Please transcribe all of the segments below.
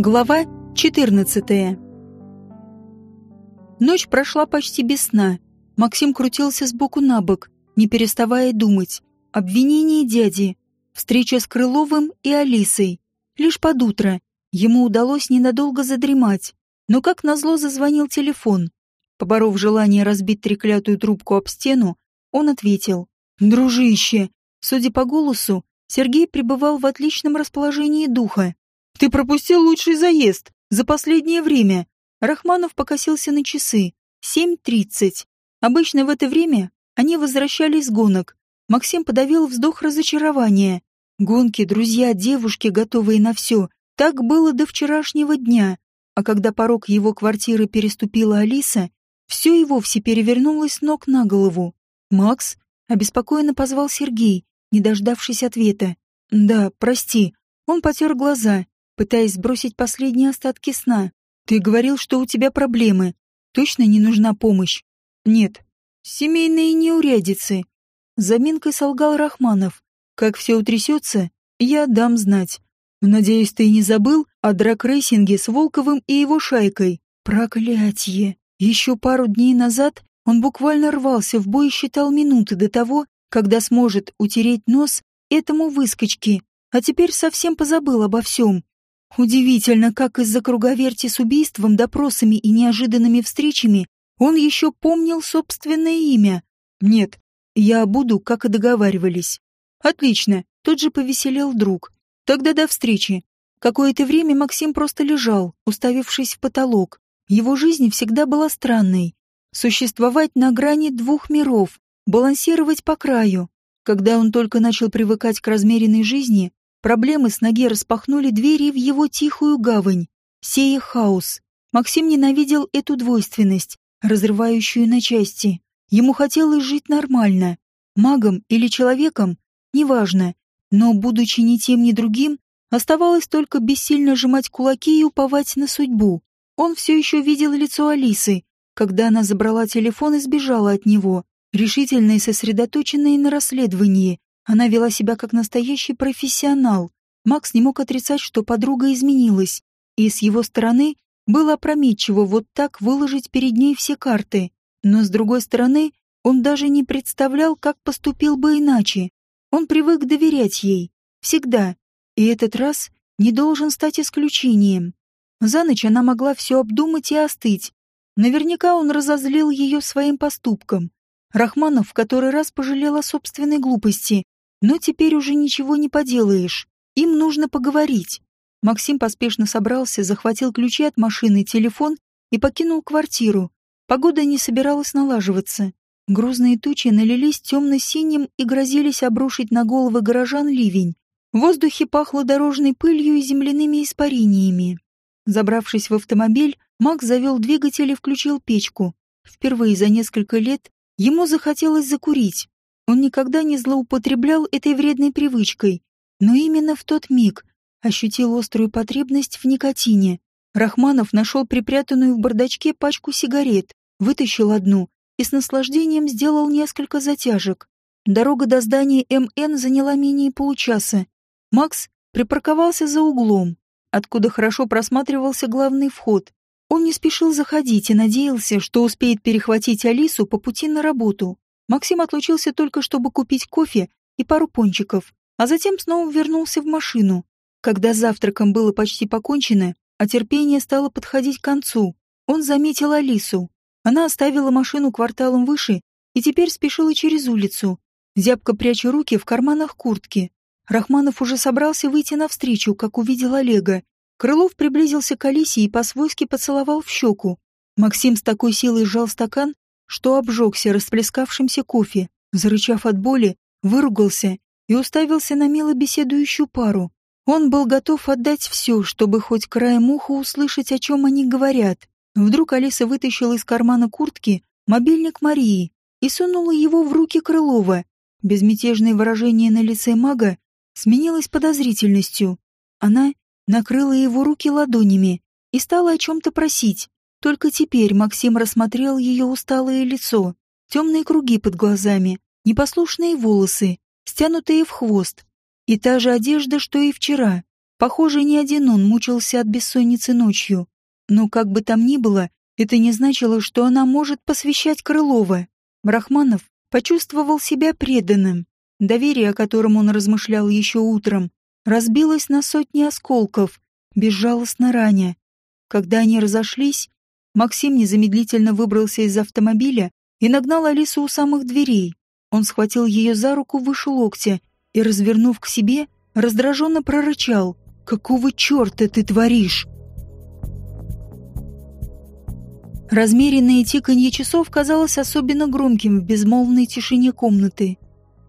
Глава 14 Ночь прошла почти без сна. Максим крутился сбоку на бок, не переставая думать. Обвинение дяди, встреча с Крыловым и Алисой. Лишь под утро ему удалось ненадолго задремать, но как назло зазвонил телефон. Поборов желание разбить треклятую трубку об стену, он ответил. «Дружище!» Судя по голосу, Сергей пребывал в отличном расположении духа. «Ты пропустил лучший заезд за последнее время!» Рахманов покосился на часы. Семь тридцать. Обычно в это время они возвращались с гонок. Максим подавил вздох разочарования. Гонки, друзья, девушки, готовые на все. Так было до вчерашнего дня. А когда порог его квартиры переступила Алиса, все и вовсе перевернулось с ног на голову. «Макс?» — обеспокоенно позвал Сергей, не дождавшись ответа. «Да, прости». Он потер глаза, пытаясь сбросить последние остатки сна. Ты говорил, что у тебя проблемы. Точно не нужна помощь? Нет. Семейные неурядицы. Заминкой солгал Рахманов. Как все утрясется, я дам знать. Надеюсь, ты не забыл о дракрейсинге с Волковым и его шайкой. Проклятье. Еще пару дней назад он буквально рвался в бой и считал минуты до того, когда сможет утереть нос этому выскочке, а теперь совсем позабыл обо всем. Удивительно, как из-за круговерти с убийством, допросами и неожиданными встречами он еще помнил собственное имя. Нет, я буду, как и договаривались. Отлично, тут же повеселел друг. Тогда до встречи. Какое-то время Максим просто лежал, уставившись в потолок. Его жизнь всегда была странной. Существовать на грани двух миров, балансировать по краю. Когда он только начал привыкать к размеренной жизни, Проблемы с ноги распахнули двери в его тихую гавань, сея хаос. Максим ненавидел эту двойственность, разрывающую на части. Ему хотелось жить нормально. Магом или человеком, неважно. Но, будучи ни тем, ни другим, оставалось только бессильно сжимать кулаки и уповать на судьбу. Он все еще видел лицо Алисы, когда она забрала телефон и сбежала от него, решительная и сосредоточенная на расследовании, она вела себя как настоящий профессионал. Макс не мог отрицать, что подруга изменилась, и с его стороны было опрометчиво вот так выложить перед ней все карты. Но с другой стороны, он даже не представлял, как поступил бы иначе. Он привык доверять ей. Всегда. И этот раз не должен стать исключением. За ночь она могла все обдумать и остыть. Наверняка он разозлил ее своим поступком. Рахманов в который раз пожалел о собственной глупости но теперь уже ничего не поделаешь. Им нужно поговорить. Максим поспешно собрался, захватил ключи от машины, телефон и покинул квартиру. Погода не собиралась налаживаться. Грузные тучи налились темно-синим и грозились обрушить на головы горожан ливень. В воздухе пахло дорожной пылью и земляными испарениями. Забравшись в автомобиль, Макс завел двигатель и включил печку. Впервые за несколько лет ему захотелось закурить. Он никогда не злоупотреблял этой вредной привычкой, но именно в тот миг ощутил острую потребность в никотине. Рахманов нашел припрятанную в бардачке пачку сигарет, вытащил одну и с наслаждением сделал несколько затяжек. Дорога до здания МН заняла менее получаса. Макс припарковался за углом, откуда хорошо просматривался главный вход. Он не спешил заходить и надеялся, что успеет перехватить Алису по пути на работу. Максим отлучился только, чтобы купить кофе и пару пончиков, а затем снова вернулся в машину. Когда завтраком было почти покончено, а терпение стало подходить к концу, он заметил Алису. Она оставила машину кварталом выше и теперь спешила через улицу, зябко пряча руки в карманах куртки. Рахманов уже собрался выйти навстречу, как увидел Олега. Крылов приблизился к Алисе и по-свойски поцеловал в щеку. Максим с такой силой сжал стакан, что обжегся расплескавшимся кофе, зарычав от боли, выругался и уставился на мило беседующую пару. Он был готов отдать все, чтобы хоть краем уха услышать, о чем они говорят. Вдруг Алиса вытащила из кармана куртки мобильник Марии и сунула его в руки Крылова. Безмятежное выражение на лице мага сменилось подозрительностью. Она накрыла его руки ладонями и стала о чем-то просить. Только теперь Максим рассмотрел ее усталое лицо, темные круги под глазами, непослушные волосы, стянутые в хвост, и та же одежда, что и вчера. Похоже, ни один он мучился от бессонницы ночью. Но как бы там ни было, это не значило, что она может посвящать Крылова. Рахманов почувствовал себя преданным. Доверие, о котором он размышлял еще утром, разбилось на сотни осколков, безжалостно раня. Когда они разошлись, Максим незамедлительно выбрался из автомобиля и нагнал Алису у самых дверей. Он схватил ее за руку выше локтя и, развернув к себе, раздраженно прорычал «Какого черта ты творишь?» Размеренное тиканье часов казалось особенно громким в безмолвной тишине комнаты.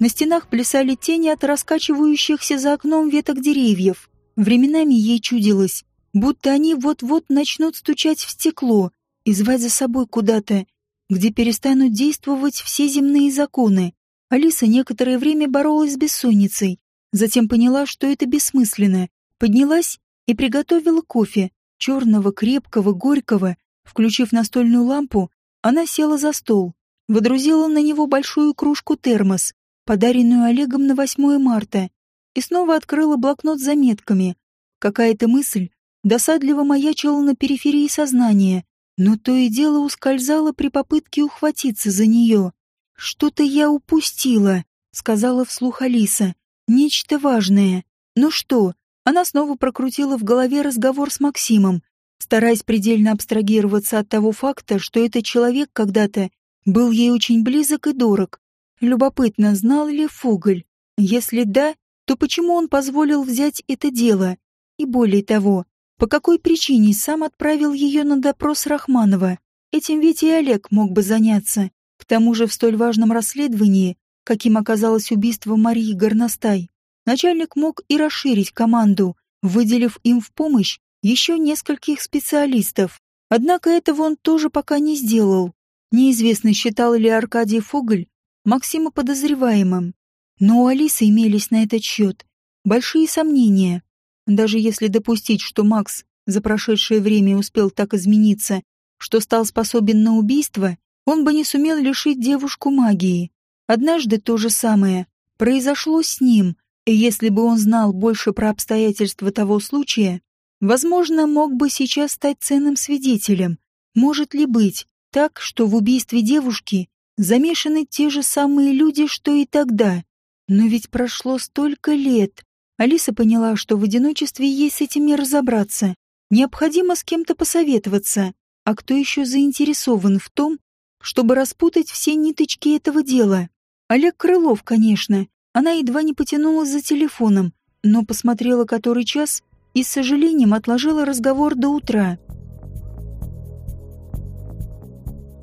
На стенах плясали тени от раскачивающихся за окном веток деревьев. Временами ей чудилось, будто они вот-вот начнут стучать в стекло и звать за собой куда-то, где перестанут действовать все земные законы. Алиса некоторое время боролась с бессонницей, затем поняла, что это бессмысленно, поднялась и приготовила кофе, черного, крепкого, горького, Включив настольную лампу, она села за стол, водрузила на него большую кружку термос, подаренную Олегом на 8 марта, и снова открыла блокнот с заметками. Какая-то мысль досадливо маячила на периферии сознания, но то и дело ускользала при попытке ухватиться за нее. «Что-то я упустила», — сказала вслух Алиса. «Нечто важное. Ну что?» Она снова прокрутила в голове разговор с Максимом, стараясь предельно абстрагироваться от того факта, что этот человек когда-то был ей очень близок и дорог. Любопытно, знал ли Фуголь? Если да, то почему он позволил взять это дело? И более того, по какой причине сам отправил ее на допрос Рахманова? Этим ведь и Олег мог бы заняться. К тому же в столь важном расследовании, каким оказалось убийство Марии Горностай, начальник мог и расширить команду, выделив им в помощь еще нескольких специалистов. Однако этого он тоже пока не сделал. Неизвестно, считал ли Аркадий Фоголь Максима подозреваемым. Но у Алисы имелись на этот счет большие сомнения. Даже если допустить, что Макс за прошедшее время успел так измениться, что стал способен на убийство, он бы не сумел лишить девушку магии. Однажды то же самое произошло с ним, и если бы он знал больше про обстоятельства того случая, Возможно, мог бы сейчас стать ценным свидетелем. Может ли быть так, что в убийстве девушки замешаны те же самые люди, что и тогда? Но ведь прошло столько лет. Алиса поняла, что в одиночестве ей с этим не разобраться. Необходимо с кем-то посоветоваться. А кто еще заинтересован в том, чтобы распутать все ниточки этого дела? Олег Крылов, конечно. Она едва не потянулась за телефоном, но посмотрела который час и с сожалением отложила разговор до утра.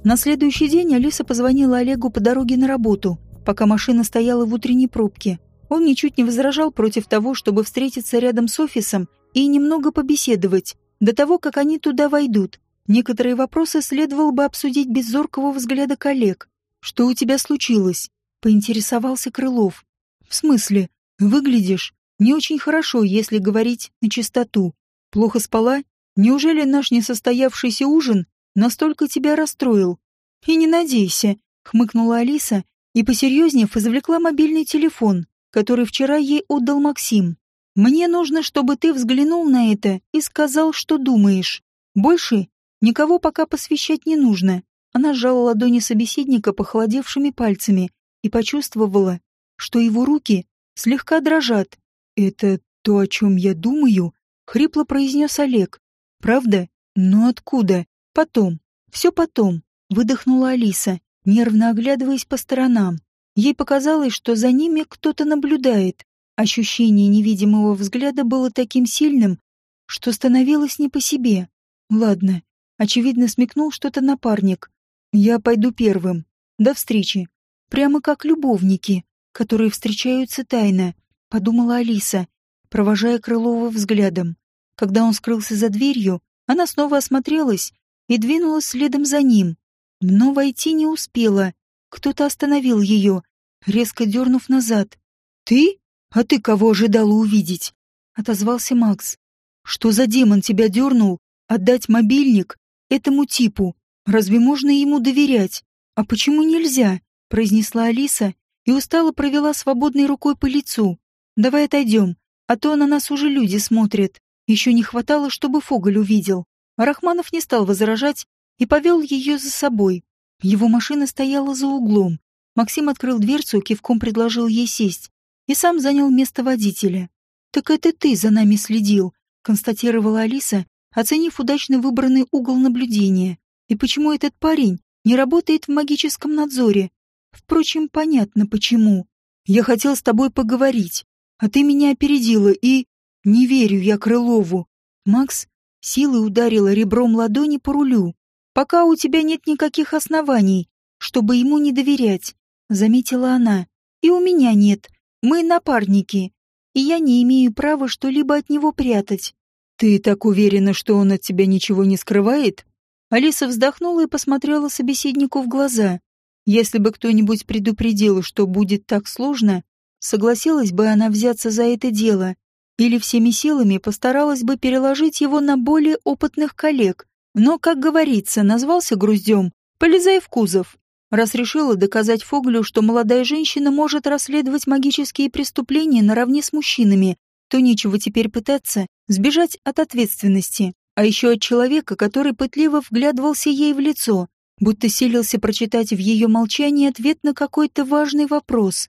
На следующий день Алиса позвонила Олегу по дороге на работу, пока машина стояла в утренней пробке. Он ничуть не возражал против того, чтобы встретиться рядом с офисом и немного побеседовать, до того, как они туда войдут. Некоторые вопросы следовало бы обсудить без зоркого взгляда коллег. «Что у тебя случилось?» — поинтересовался Крылов. «В смысле? Выглядишь не очень хорошо, если говорить на чистоту. Плохо спала? Неужели наш несостоявшийся ужин настолько тебя расстроил? И не надейся, хмыкнула Алиса и, посерьезнев, извлекла мобильный телефон, который вчера ей отдал Максим. Мне нужно, чтобы ты взглянул на это и сказал, что думаешь. Больше никого пока посвящать не нужно. Она сжала ладони собеседника похолодевшими пальцами и почувствовала, что его руки слегка дрожат. «Это то, о чем я думаю?» — хрипло произнес Олег. «Правда? Но откуда? Потом. Все потом», — выдохнула Алиса, нервно оглядываясь по сторонам. Ей показалось, что за ними кто-то наблюдает. Ощущение невидимого взгляда было таким сильным, что становилось не по себе. «Ладно», — очевидно смекнул что-то напарник. «Я пойду первым. До встречи. Прямо как любовники, которые встречаются тайно подумала Алиса, провожая Крылова взглядом. Когда он скрылся за дверью, она снова осмотрелась и двинулась следом за ним. Но войти не успела. Кто-то остановил ее, резко дернув назад. «Ты? А ты кого ожидала увидеть?» — отозвался Макс. «Что за демон тебя дернул? Отдать мобильник этому типу? Разве можно ему доверять? А почему нельзя?» — произнесла Алиса и устало провела свободной рукой по лицу. Давай отойдем. а то на нас уже люди смотрят. Еще не хватало, чтобы Фоголь увидел. А Рахманов не стал возражать и повел ее за собой. Его машина стояла за углом. Максим открыл дверцу, кивком предложил ей сесть и сам занял место водителя. «Так это ты за нами следил», — констатировала Алиса, оценив удачно выбранный угол наблюдения. «И почему этот парень не работает в магическом надзоре? Впрочем, понятно, почему. Я хотел с тобой поговорить, а ты меня опередила и... Не верю я Крылову. Макс силой ударила ребром ладони по рулю. Пока у тебя нет никаких оснований, чтобы ему не доверять, заметила она. И у меня нет. Мы напарники, и я не имею права что-либо от него прятать. Ты так уверена, что он от тебя ничего не скрывает? Алиса вздохнула и посмотрела собеседнику в глаза. Если бы кто-нибудь предупредил, что будет так сложно, согласилась бы она взяться за это дело или всеми силами постаралась бы переложить его на более опытных коллег. Но, как говорится, назвался груздем, полезай в кузов. Раз решила доказать Фоглю, что молодая женщина может расследовать магические преступления наравне с мужчинами, то нечего теперь пытаться сбежать от ответственности, а еще от человека, который пытливо вглядывался ей в лицо, будто селился прочитать в ее молчании ответ на какой-то важный вопрос.